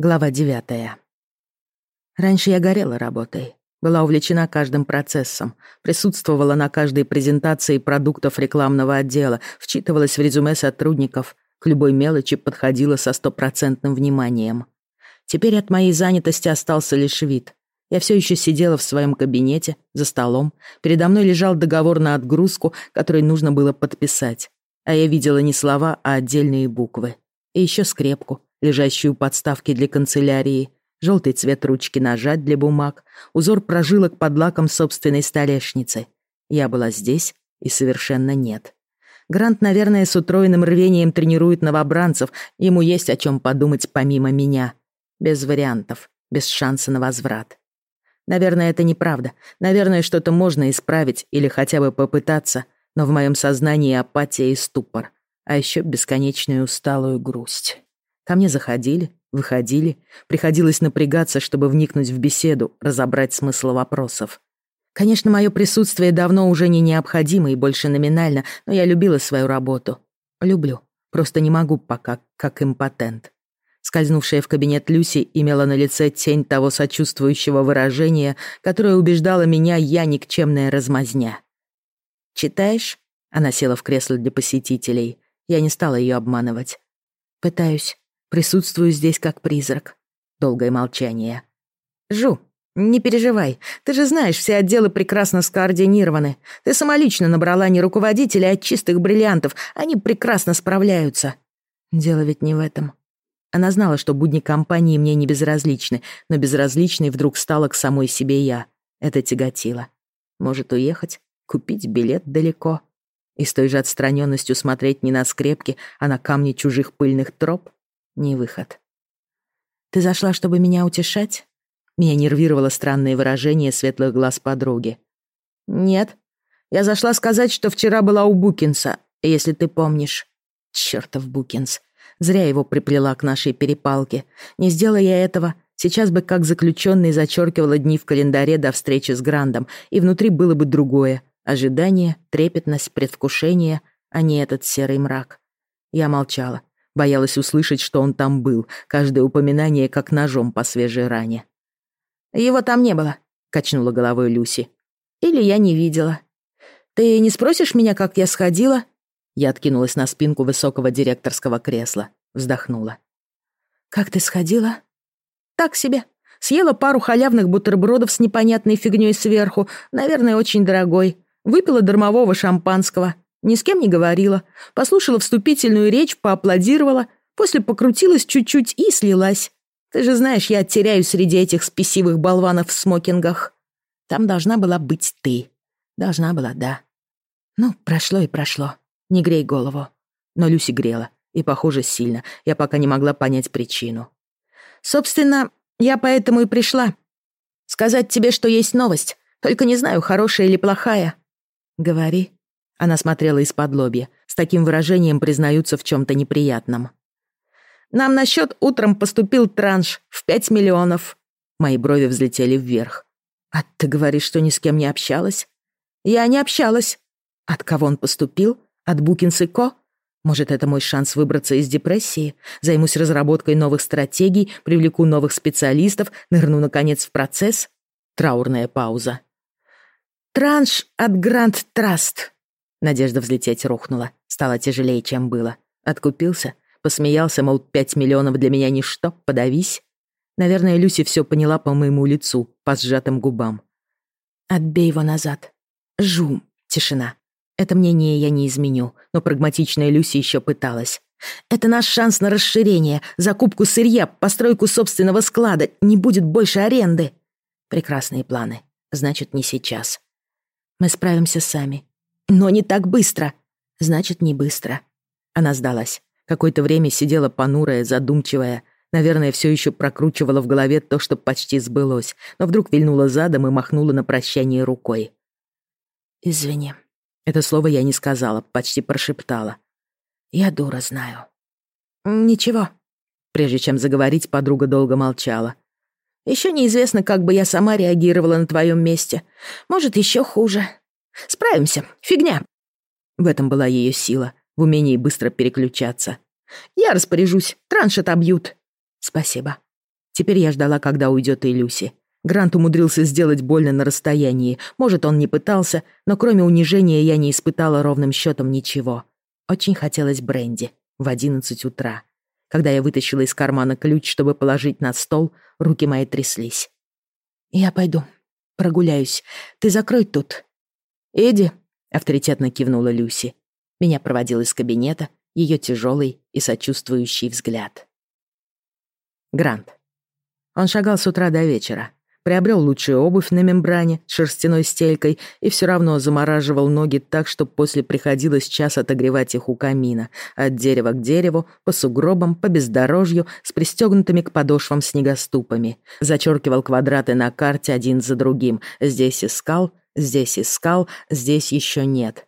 Глава девятая. Раньше я горела работой, была увлечена каждым процессом, присутствовала на каждой презентации продуктов рекламного отдела, вчитывалась в резюме сотрудников, к любой мелочи подходила со стопроцентным вниманием. Теперь от моей занятости остался лишь вид. Я все еще сидела в своем кабинете, за столом. Передо мной лежал договор на отгрузку, который нужно было подписать. А я видела не слова, а отдельные буквы. И еще скрепку, лежащую подставки для канцелярии, желтый цвет ручки нажать для бумаг, узор прожилок под лаком собственной столешницы. Я была здесь и совершенно нет. Грант, наверное, с утроенным рвением тренирует новобранцев, ему есть о чем подумать помимо меня. Без вариантов, без шанса на возврат. Наверное, это неправда. Наверное, что-то можно исправить или хотя бы попытаться, но в моем сознании апатия и ступор, а еще бесконечную усталую грусть. Ко мне заходили, выходили, приходилось напрягаться, чтобы вникнуть в беседу, разобрать смысл вопросов. Конечно, мое присутствие давно уже не необходимо и больше номинально, но я любила свою работу. Люблю. Просто не могу пока, как импотент. Скользнувшая в кабинет Люси имела на лице тень того сочувствующего выражения, которое убеждало меня я никчемная размазня. «Читаешь?» Она села в кресло для посетителей. Я не стала ее обманывать. «Пытаюсь. Присутствую здесь как призрак. Долгое молчание. Жу, не переживай. Ты же знаешь, все отделы прекрасно скоординированы. Ты самолично набрала не руководителя, а чистых бриллиантов. Они прекрасно справляются. Дело ведь не в этом. Она знала, что будни компании мне не безразличны, но безразличной вдруг стала к самой себе я. Это тяготило. Может уехать, купить билет далеко и с той же отстраненностью смотреть не на скрепки, а на камни чужих пыльных троп? Не выход. «Ты зашла, чтобы меня утешать?» Меня нервировало странное выражение светлых глаз подруги. «Нет. Я зашла сказать, что вчера была у Букинса, если ты помнишь». Чёртов Букинс. Зря его приплела к нашей перепалке. Не сделая я этого, сейчас бы как заключенный зачеркивала дни в календаре до встречи с Грандом, и внутри было бы другое. Ожидание, трепетность, предвкушение, а не этот серый мрак. Я молчала. Боялась услышать, что он там был, каждое упоминание как ножом по свежей ране. «Его там не было», — качнула головой Люси. «Или я не видела. Ты не спросишь меня, как я сходила?» Я откинулась на спинку высокого директорского кресла, вздохнула. «Как ты сходила?» «Так себе. Съела пару халявных бутербродов с непонятной фигней сверху, наверное, очень дорогой. Выпила дармового шампанского. Ни с кем не говорила. Послушала вступительную речь, поаплодировала, после покрутилась чуть-чуть и слилась. Ты же знаешь, я теряюсь среди этих спесивых болванов в смокингах. Там должна была быть ты. Должна была, да. Ну, прошло и прошло. Не грей голову. Но Люси грела. И, похоже, сильно. Я пока не могла понять причину. Собственно, я поэтому и пришла. Сказать тебе, что есть новость. Только не знаю, хорошая или плохая. Говори. Она смотрела из-под лобья. С таким выражением признаются в чем-то неприятном. «Нам на счет утром поступил транш в пять миллионов». Мои брови взлетели вверх. «А ты говоришь, что ни с кем не общалась?» «Я не общалась». «От кого он поступил? От Букинс и Ко? Может, это мой шанс выбраться из депрессии? Займусь разработкой новых стратегий, привлеку новых специалистов, нырну, наконец, в процесс?» Траурная пауза. «Транш от Гранд Траст», Надежда взлететь рухнула. Стало тяжелее, чем было. Откупился, посмеялся, мол, пять миллионов для меня ничто, подавись. Наверное, Люси все поняла по моему лицу, по сжатым губам. «Отбей его назад. Жум. Тишина. Это мнение я не изменю, но прагматичная Люси еще пыталась. Это наш шанс на расширение, закупку сырья, постройку собственного склада. Не будет больше аренды. Прекрасные планы. Значит, не сейчас. Мы справимся сами. Но не так быстро. Значит, не быстро. Она сдалась. Какое-то время сидела понурая, задумчивая. Наверное, все еще прокручивала в голове то, что почти сбылось, но вдруг вильнула задом и махнула на прощание рукой. «Извини». Это слово я не сказала, почти прошептала. «Я дура знаю». «Ничего». Прежде чем заговорить, подруга долго молчала. «Еще неизвестно, как бы я сама реагировала на твоем месте. Может, еще хуже. Справимся. Фигня. В этом была ее сила, в умении быстро переключаться. Я распоряжусь, транш отобьют. Спасибо. Теперь я ждала, когда уйдет и Люси. Грант умудрился сделать больно на расстоянии. Может, он не пытался, но кроме унижения я не испытала ровным счетом ничего. Очень хотелось бренди в одиннадцать утра. Когда я вытащила из кармана ключ, чтобы положить на стол, руки мои тряслись. «Я пойду, прогуляюсь. Ты закрой тут». «Иди», — авторитетно кивнула Люси. Меня проводил из кабинета ее тяжелый и сочувствующий взгляд. Грант. Он шагал с утра до вечера, приобрел лучшую обувь на мембране с шерстяной стелькой и все равно замораживал ноги так, что после приходилось час отогревать их у камина, от дерева к дереву, по сугробам, по бездорожью, с пристегнутыми к подошвам снегоступами. Зачеркивал квадраты на карте один за другим. Здесь искал, здесь искал, здесь еще нет.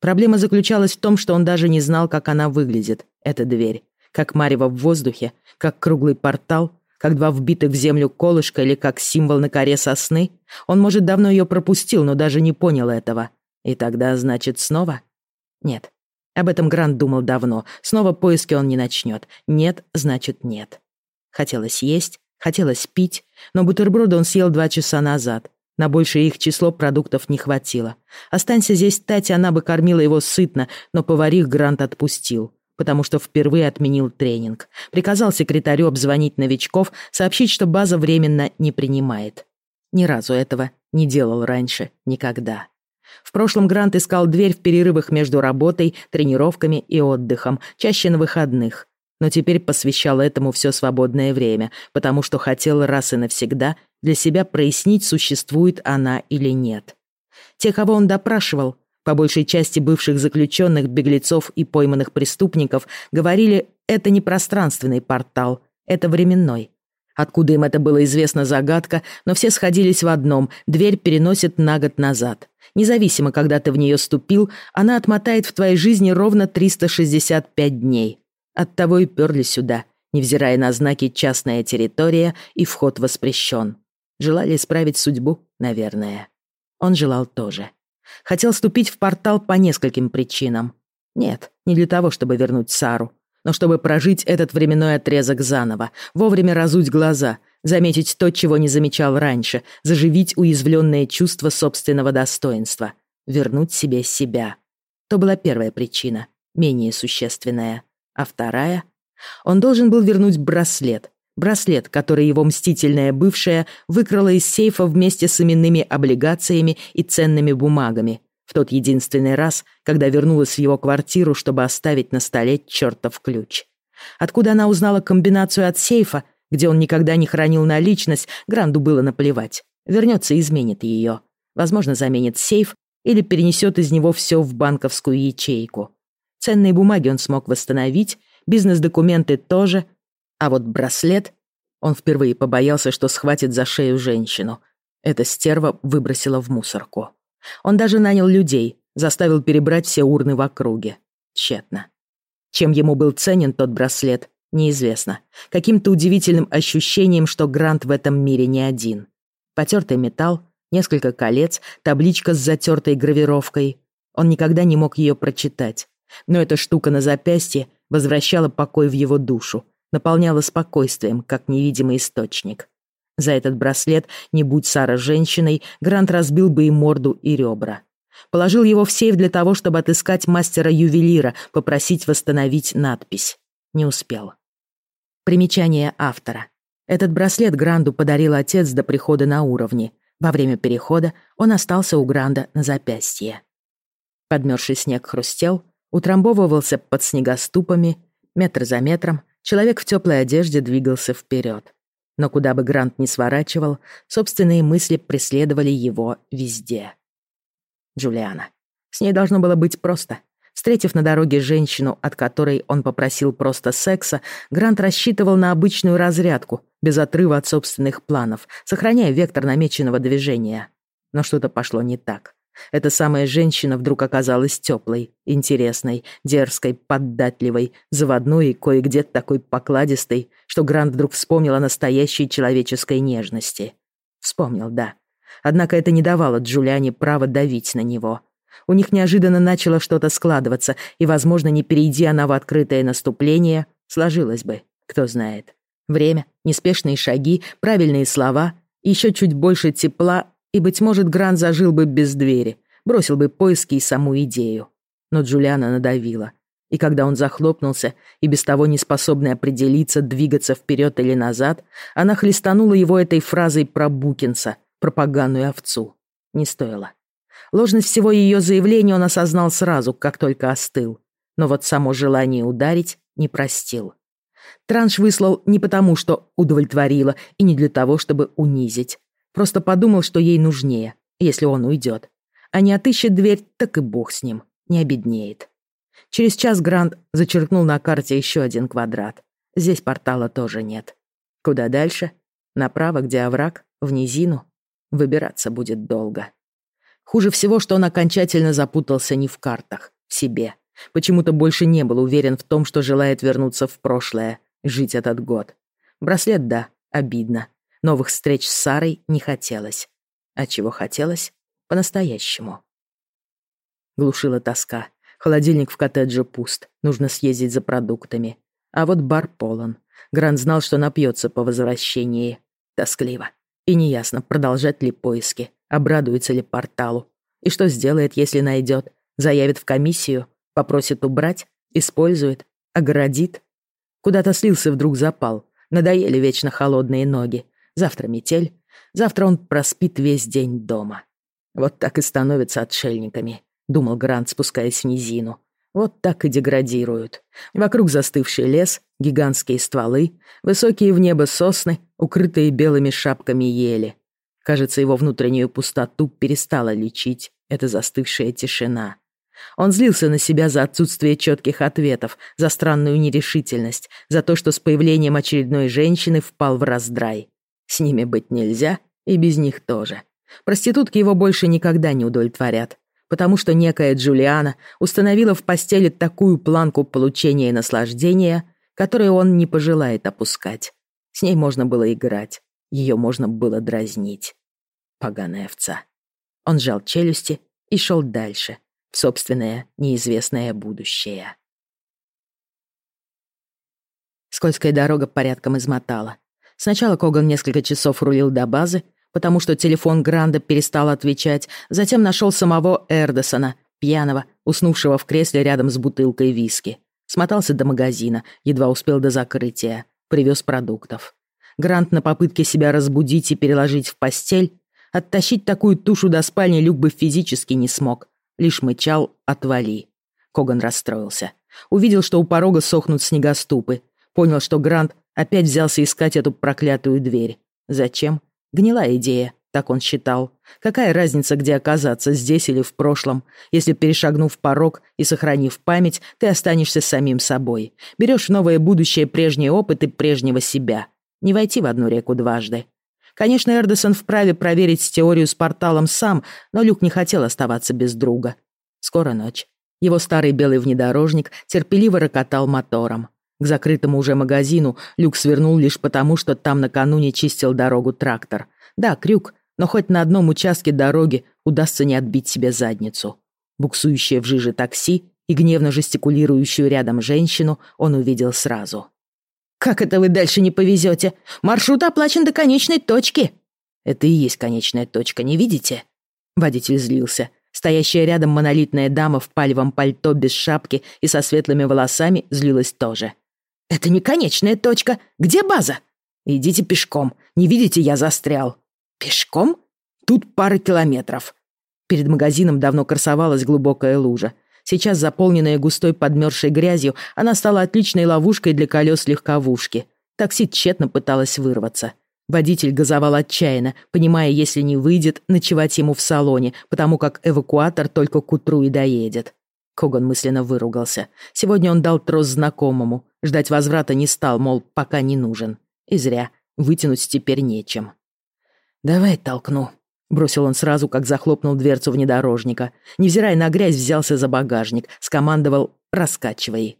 Проблема заключалась в том, что он даже не знал, как она выглядит, эта дверь. Как марево в воздухе, как круглый портал — как два вбитых в землю колышка или как символ на коре сосны, он, может, давно ее пропустил, но даже не понял этого. И тогда, значит, снова? Нет. Об этом Грант думал давно. Снова поиски он не начнет. Нет, значит, нет. Хотелось есть, хотелось пить, но бутерброды он съел два часа назад. На большее их число продуктов не хватило. Останься здесь Тати, она бы кормила его сытно, но поварих Грант отпустил потому что впервые отменил тренинг. Приказал секретарю обзвонить новичков, сообщить, что база временно не принимает. Ни разу этого не делал раньше, никогда. В прошлом Грант искал дверь в перерывах между работой, тренировками и отдыхом, чаще на выходных. Но теперь посвящал этому все свободное время, потому что хотел раз и навсегда для себя прояснить, существует она или нет. Те, кого он допрашивал, по большей части бывших заключенных, беглецов и пойманных преступников, говорили, это не пространственный портал, это временной. Откуда им это было известно загадка, но все сходились в одном – дверь переносит на год назад. Независимо, когда ты в нее ступил, она отмотает в твоей жизни ровно 365 дней. Оттого и перли сюда, невзирая на знаки «частная территория» и «вход воспрещен». Желали исправить судьбу, наверное. Он желал тоже. Хотел ступить в портал по нескольким причинам. Нет, не для того, чтобы вернуть Сару, но чтобы прожить этот временной отрезок заново, вовремя разуть глаза, заметить то, чего не замечал раньше, заживить уязвленное чувство собственного достоинства, вернуть себе себя. То была первая причина, менее существенная. А вторая? Он должен был вернуть браслет, Браслет, который его мстительная бывшая выкрала из сейфа вместе с именными облигациями и ценными бумагами. В тот единственный раз, когда вернулась в его квартиру, чтобы оставить на столе чертов ключ. Откуда она узнала комбинацию от сейфа, где он никогда не хранил наличность, Гранду было наплевать. Вернется и изменит ее. Возможно, заменит сейф или перенесет из него все в банковскую ячейку. Ценные бумаги он смог восстановить, бизнес-документы тоже, а вот браслет... Он впервые побоялся, что схватит за шею женщину. Эта стерва выбросила в мусорку. Он даже нанял людей, заставил перебрать все урны в округе. Тщетно. Чем ему был ценен тот браслет, неизвестно. Каким-то удивительным ощущением, что Грант в этом мире не один. Потертый металл, несколько колец, табличка с затертой гравировкой. Он никогда не мог ее прочитать. Но эта штука на запястье возвращала покой в его душу, наполняла спокойствием, как невидимый источник. За этот браслет, не будь Сара женщиной, Грант разбил бы и морду, и ребра. Положил его в сейф для того, чтобы отыскать мастера-ювелира, попросить восстановить надпись. Не успел. Примечание автора. Этот браслет Гранду подарил отец до прихода на уровне. Во время перехода он остался у Гранда на запястье. Подмерзший снег хрустел, утрамбовывался под снегоступами, метр за метром, Человек в теплой одежде двигался вперед. Но куда бы Грант ни сворачивал, собственные мысли преследовали его везде. Джулиана. С ней должно было быть просто. Встретив на дороге женщину, от которой он попросил просто секса, Грант рассчитывал на обычную разрядку, без отрыва от собственных планов, сохраняя вектор намеченного движения. Но что-то пошло не так. Эта самая женщина вдруг оказалась теплой, интересной, дерзкой, поддатливой, заводной и кое-где такой покладистой, что Грант вдруг вспомнил о настоящей человеческой нежности. Вспомнил, да. Однако это не давало Джулиане права давить на него. У них неожиданно начало что-то складываться, и, возможно, не перейди она в открытое наступление, сложилось бы, кто знает. Время, неспешные шаги, правильные слова, еще чуть больше тепла, и, быть может, Грант зажил бы без двери, бросил бы поиски и саму идею. Но Джулиана надавила. И когда он захлопнулся, и без того не способный определиться, двигаться вперед или назад, она хлестанула его этой фразой про Букинса, про поганую овцу. Не стоило. Ложность всего ее заявления он осознал сразу, как только остыл. Но вот само желание ударить не простил. Транш выслал не потому, что удовлетворило, и не для того, чтобы унизить. Просто подумал, что ей нужнее, если он уйдет. А не отыщет дверь, так и бог с ним, не обеднеет. Через час Грант зачеркнул на карте еще один квадрат. Здесь портала тоже нет. Куда дальше? Направо, где овраг, в низину. Выбираться будет долго. Хуже всего, что он окончательно запутался не в картах, в себе. Почему-то больше не был уверен в том, что желает вернуться в прошлое, жить этот год. Браслет, да, обидно. Новых встреч с Сарой не хотелось. А чего хотелось? По-настоящему. Глушила тоска. Холодильник в коттедже пуст. Нужно съездить за продуктами. А вот бар полон. Грант знал, что напьется по возвращении. Тоскливо. И неясно, продолжать ли поиски, обрадуется ли порталу. И что сделает, если найдет? Заявит в комиссию? Попросит убрать, использует, огородит. Куда-то слился вдруг запал. Надоели вечно холодные ноги. Завтра метель. Завтра он проспит весь день дома. Вот так и становятся отшельниками, думал Грант, спускаясь в низину. Вот так и деградируют. Вокруг застывший лес, гигантские стволы, высокие в небо сосны, укрытые белыми шапками ели. Кажется, его внутреннюю пустоту перестала лечить эта застывшая тишина. Он злился на себя за отсутствие четких ответов, за странную нерешительность, за то, что с появлением очередной женщины впал в раздрай. С ними быть нельзя, и без них тоже. Проститутки его больше никогда не удовлетворят, потому что некая Джулиана установила в постели такую планку получения и наслаждения, которую он не пожелает опускать. С ней можно было играть, ее можно было дразнить. Поганая овца. Он сжал челюсти и шел дальше, собственное неизвестное будущее. Скользкая дорога порядком измотала. Сначала Коган несколько часов рулил до базы, потому что телефон Гранда перестал отвечать, затем нашел самого Эрдесона, пьяного, уснувшего в кресле рядом с бутылкой виски. Смотался до магазина, едва успел до закрытия, привез продуктов. Грант на попытке себя разбудить и переложить в постель, оттащить такую тушу до спальни Люк бы физически не смог, лишь мычал «отвали». Коган расстроился. Увидел, что у порога сохнут снегоступы. Понял, что Грант опять взялся искать эту проклятую дверь. Зачем? Гнилая идея, так он считал. Какая разница, где оказаться, здесь или в прошлом, если, перешагнув порог и сохранив память, ты останешься самим собой. Берешь новое будущее прежний опыт и прежнего себя. Не войти в одну реку дважды. Конечно, Эрдесон вправе проверить теорию с порталом сам, но Люк не хотел оставаться без друга. Скоро ночь. Его старый белый внедорожник терпеливо рокотал мотором. К закрытому уже магазину Люк свернул лишь потому, что там накануне чистил дорогу трактор. Да, крюк, но хоть на одном участке дороги удастся не отбить себе задницу. Буксующее в жиже такси и гневно жестикулирующую рядом женщину он увидел сразу. «Как это вы дальше не повезете? Маршрут оплачен до конечной точки!» «Это и есть конечная точка, не видите?» Водитель злился. Стоящая рядом монолитная дама в палевом пальто без шапки и со светлыми волосами злилась тоже. «Это не конечная точка. Где база?» «Идите пешком. Не видите, я застрял». «Пешком? Тут пара километров». Перед магазином давно красовалась глубокая лужа. Сейчас, заполненная густой подмерзшей грязью, она стала отличной ловушкой для колес легковушки. Такси тщетно пыталась вырваться. Водитель газовал отчаянно, понимая, если не выйдет, ночевать ему в салоне, потому как эвакуатор только к утру и доедет. Коган мысленно выругался. Сегодня он дал трос знакомому. Ждать возврата не стал, мол, пока не нужен. И зря. Вытянуть теперь нечем. «Давай толкну», Бросил он сразу, как захлопнул дверцу внедорожника. Невзирая на грязь, взялся за багажник. Скомандовал «раскачивай».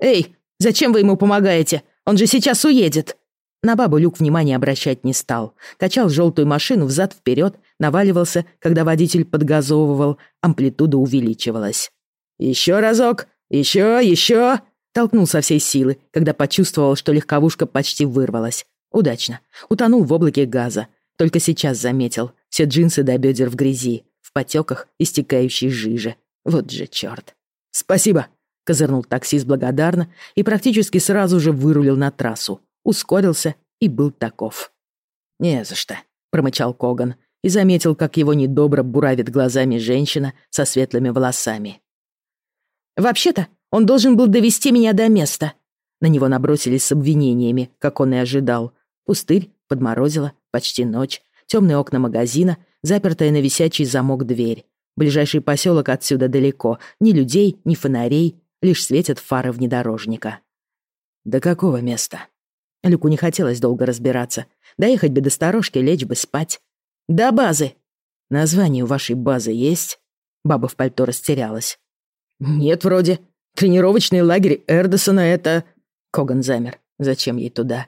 «Эй, зачем вы ему помогаете? Он же сейчас уедет!» На бабу Люк внимания обращать не стал. Качал желтую машину взад-вперед, наваливался, когда водитель подгазовывал, амплитуда увеличивалась. «Еще разок! Еще, еще!» Толкнул со всей силы, когда почувствовал, что легковушка почти вырвалась. Удачно. Утонул в облаке газа. Только сейчас заметил. Все джинсы до бедер в грязи, в потеках истекающей жижи. Вот же черт. «Спасибо!» — козырнул таксист благодарно и практически сразу же вырулил на трассу. Ускорился и был таков. «Не за что», — промычал Коган и заметил, как его недобро буравит глазами женщина со светлыми волосами. «Вообще-то он должен был довести меня до места». На него набросились с обвинениями, как он и ожидал. Пустырь, подморозило, почти ночь, темные окна магазина, запертая на висячий замок дверь. Ближайший поселок отсюда далеко. Ни людей, ни фонарей, лишь светят фары внедорожника. До какого места? Люку не хотелось долго разбираться. Доехать бы до сторожки, лечь бы спать. До базы. Название у вашей базы есть? Баба в пальто растерялась. Нет, вроде. Тренировочный лагерь Эрдосона — это...» Коган замер. «Зачем ей туда?»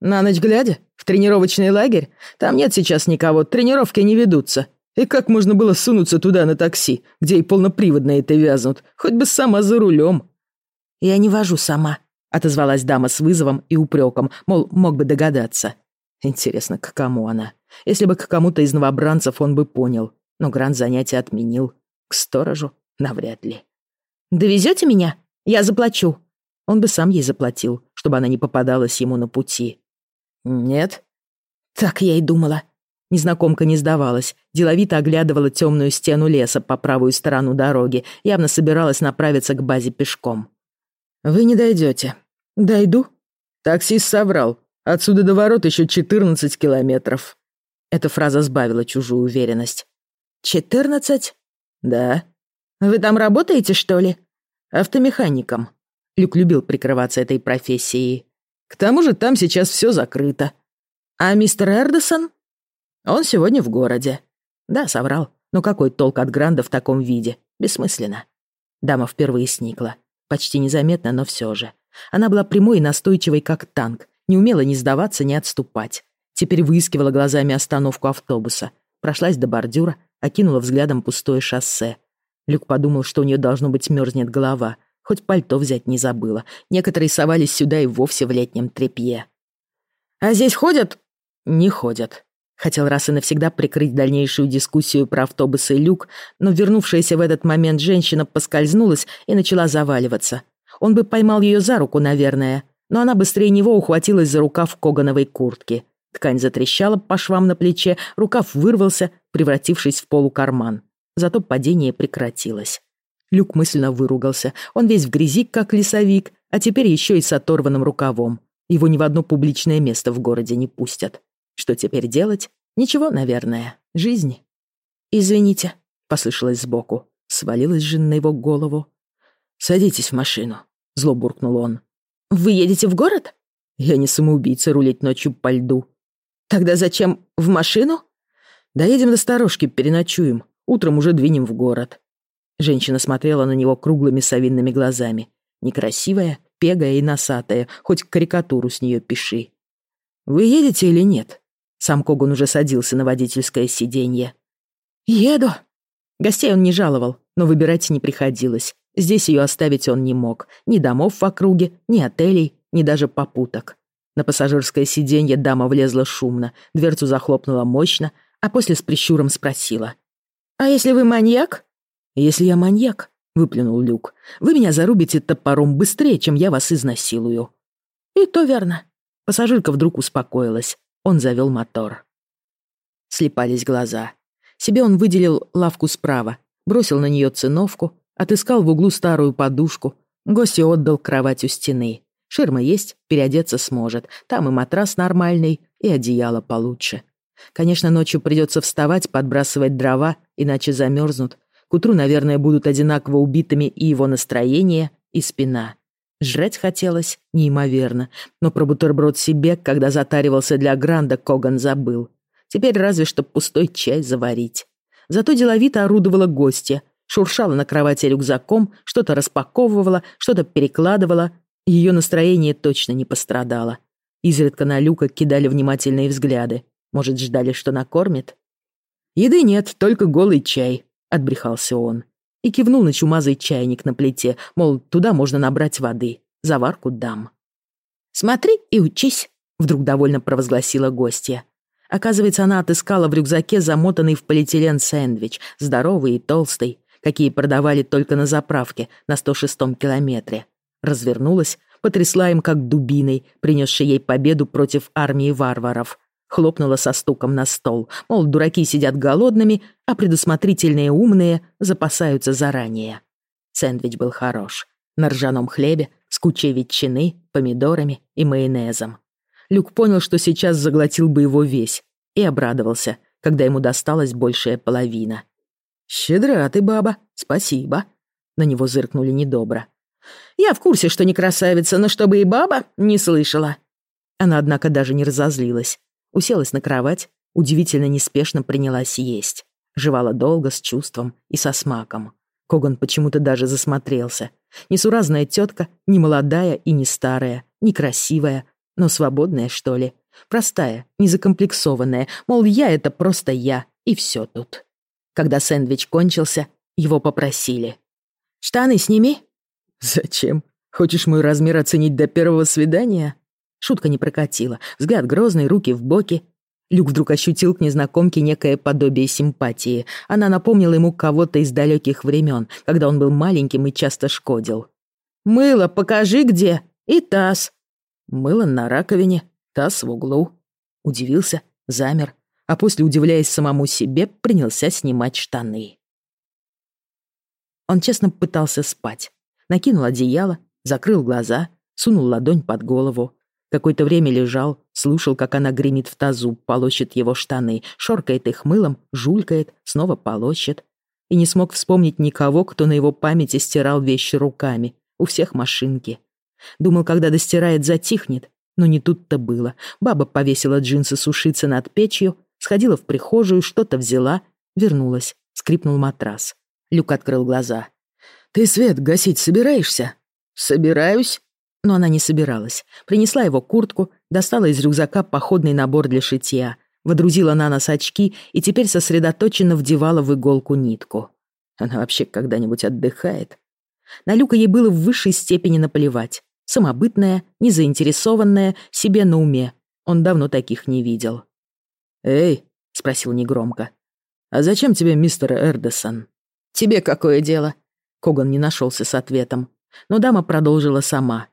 «На ночь глядя? В тренировочный лагерь? Там нет сейчас никого, тренировки не ведутся. И как можно было сунуться туда на такси, где и полноприводные-то вязнут? Хоть бы сама за рулем. «Я не вожу сама», — отозвалась дама с вызовом и упреком, мол, мог бы догадаться. Интересно, к кому она? Если бы к кому-то из новобранцев он бы понял. Но Грант занятия отменил. К сторожу? Навряд ли. Довезете меня? Я заплачу». Он бы сам ей заплатил, чтобы она не попадалась ему на пути. «Нет?» «Так я и думала». Незнакомка не сдавалась, деловито оглядывала темную стену леса по правую сторону дороги, явно собиралась направиться к базе пешком. «Вы не дойдете». «Дойду?» Таксист соврал. Отсюда до ворот еще 14 километров. Эта фраза сбавила чужую уверенность. «Четырнадцать?» «Да». «Вы там работаете, что ли?» «Автомехаником». Люк любил прикрываться этой профессией. «К тому же там сейчас все закрыто». «А мистер Эрдесон?» «Он сегодня в городе». «Да, соврал. Но какой толк от Гранда в таком виде? Бессмысленно». Дама впервые сникла. Почти незаметно, но все же. Она была прямой и настойчивой, как танк. Не умела ни сдаваться, ни отступать. Теперь выискивала глазами остановку автобуса. Прошлась до бордюра, окинула взглядом пустое шоссе. Люк подумал, что у нее должно быть мерзнет голова. Хоть пальто взять не забыла. Некоторые совались сюда и вовсе в летнем тряпье. «А здесь ходят?» «Не ходят». Хотел раз и навсегда прикрыть дальнейшую дискуссию про автобусы люк, но вернувшаяся в этот момент женщина поскользнулась и начала заваливаться. Он бы поймал ее за руку, наверное, но она быстрее него ухватилась за рукав когановой куртки. Ткань затрещала по швам на плече, рукав вырвался, превратившись в полукарман. Зато падение прекратилось. Люк мысленно выругался. Он весь в грязи, как лесовик, а теперь еще и с оторванным рукавом. Его ни в одно публичное место в городе не пустят. Что теперь делать? Ничего, наверное. Жизнь. «Извините», — послышалось сбоку. Свалилась же на его голову. «Садитесь в машину», — зло буркнул он. «Вы едете в город?» «Я не самоубийца рулить ночью по льду». «Тогда зачем в машину?» «Доедем до сторожки, переночуем. Утром уже двинем в город». Женщина смотрела на него круглыми совинными глазами. Некрасивая, пегая и носатая, хоть карикатуру с нее пиши. «Вы едете или нет?» Сам Коган уже садился на водительское сиденье. «Еду». Гостей он не жаловал, но выбирать не приходилось. Здесь ее оставить он не мог. Ни домов в округе, ни отелей, ни даже попуток. На пассажирское сиденье дама влезла шумно, дверцу захлопнула мощно, а после с прищуром спросила. «А если вы маньяк?» «Если я маньяк», — выплюнул Люк, «вы меня зарубите топором быстрее, чем я вас изнасилую». «И то верно». Пассажирка вдруг успокоилась. Он завел мотор. Слепались глаза. Себе он выделил лавку справа, бросил на нее циновку, отыскал в углу старую подушку, гостю отдал кровать у стены. Ширма есть, переодеться сможет. Там и матрас нормальный, и одеяло получше. Конечно, ночью придется вставать, подбрасывать дрова, иначе замерзнут. К утру, наверное, будут одинаково убитыми и его настроение, и спина. Жрать хотелось неимоверно, но про бутерброд себе, когда затаривался для Гранда, Коган забыл. Теперь разве что пустой чай заварить. Зато деловито орудовала гостья, шуршала на кровати рюкзаком, что-то распаковывала, что-то перекладывала. Ее настроение точно не пострадало. Изредка на Люка кидали внимательные взгляды. Может, ждали, что накормит? «Еды нет, только голый чай», — отбрехался он. И кивнул на чумазый чайник на плите, мол, туда можно набрать воды. заварку дам. «Смотри и учись», — вдруг довольно провозгласила гостья. Оказывается, она отыскала в рюкзаке замотанный в полиэтилен сэндвич, здоровый и толстый, какие продавали только на заправке на 106-м километре. Развернулась, потрясла им как дубиной, принесшей ей победу против армии варваров. Хлопнула со стуком на стол, мол, дураки сидят голодными, а предусмотрительные умные запасаются заранее. Сэндвич был хорош. На ржаном хлебе, с кучей ветчины, помидорами и майонезом. Люк понял, что сейчас заглотил бы его весь, и обрадовался, когда ему досталась большая половина. «Щедра ты, баба, спасибо». На него зыркнули недобро. «Я в курсе, что не красавица, но чтобы и баба не слышала». Она, однако, даже не разозлилась. Уселась на кровать, удивительно неспешно принялась есть. Жевала долго, с чувством и со смаком. Коган почему-то даже засмотрелся. Несуразная тетка, не молодая и не старая, не красивая, но свободная, что ли. Простая, незакомплексованная, мол, я — это просто я, и все тут. Когда сэндвич кончился, его попросили. «Штаны сними». «Зачем? Хочешь мой размер оценить до первого свидания?» Шутка не прокатила. Взгляд грозный, руки в боки. Люк вдруг ощутил к незнакомке некое подобие симпатии. Она напомнила ему кого-то из далеких времен, когда он был маленьким и часто шкодил. «Мыло покажи где! И таз!» Мыло на раковине, таз в углу. Удивился, замер, а после, удивляясь самому себе, принялся снимать штаны. Он честно пытался спать. Накинул одеяло, закрыл глаза, сунул ладонь под голову. Какое-то время лежал, слушал, как она гремит в тазу, полощет его штаны, шоркает их мылом, жулькает, снова полощет. И не смог вспомнить никого, кто на его памяти стирал вещи руками. У всех машинки. Думал, когда достирает, затихнет. Но не тут-то было. Баба повесила джинсы сушиться над печью, сходила в прихожую, что-то взяла, вернулась. Скрипнул матрас. Люк открыл глаза. «Ты свет гасить собираешься?» «Собираюсь», но она не собиралась. Принесла его куртку, достала из рюкзака походный набор для шитья, водрузила на нос очки и теперь сосредоточенно вдевала в иголку нитку. Она вообще когда-нибудь отдыхает? На Люка ей было в высшей степени наплевать. Самобытная, незаинтересованная, себе на уме. Он давно таких не видел. «Эй», — спросил негромко, — «а зачем тебе мистер Эрдесон?» «Тебе какое дело?» Коган не нашелся с ответом. Но дама продолжила сама.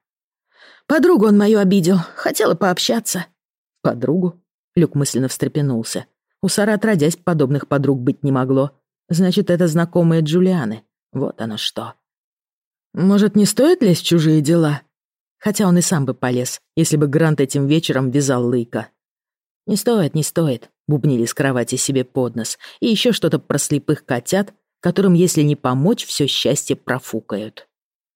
Подругу он мою обидел, хотела пообщаться. Подругу? Люк мысленно встрепенулся. У Сары отродясь подобных подруг быть не могло. Значит, это знакомые Джулианы. Вот оно что. Может, не стоит лезть в чужие дела? Хотя он и сам бы полез, если бы Грант этим вечером вязал лыка. «Не стоит, не стоит», — бубнили с кровати себе под нос. И еще что-то про слепых котят, которым, если не помочь, все счастье профукают.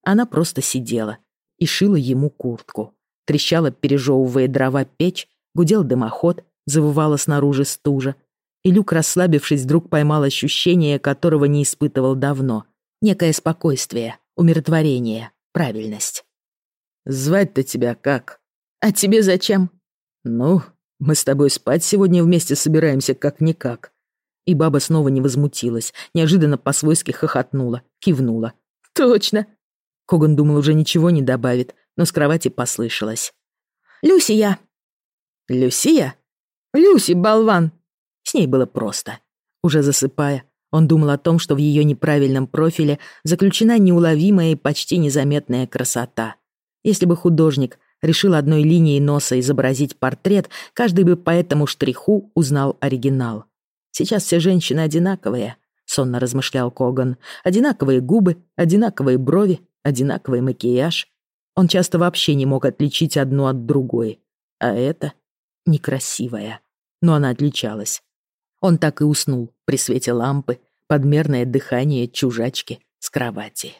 Она просто сидела, и шила ему куртку. Трещала, пережевывая дрова печь, гудел дымоход, завывала снаружи стужа. И Люк, расслабившись, вдруг поймал ощущение, которого не испытывал давно. Некое спокойствие, умиротворение, правильность. «Звать-то тебя как?» «А тебе зачем?» «Ну, мы с тобой спать сегодня вместе собираемся как-никак». И баба снова не возмутилась, неожиданно по-свойски хохотнула, кивнула. «Точно, Коган думал, уже ничего не добавит, но с кровати послышалось. «Люсия!» «Люсия?» «Люси, болван!» С ней было просто. Уже засыпая, он думал о том, что в ее неправильном профиле заключена неуловимая и почти незаметная красота. Если бы художник решил одной линией носа изобразить портрет, каждый бы по этому штриху узнал оригинал. Сейчас все женщины одинаковые, сонно размышлял Коган. Одинаковые губы, одинаковые брови, одинаковый макияж. Он часто вообще не мог отличить одну от другой. А это некрасивая. Но она отличалась. Он так и уснул при свете лампы, подмерное дыхание чужачки с кровати.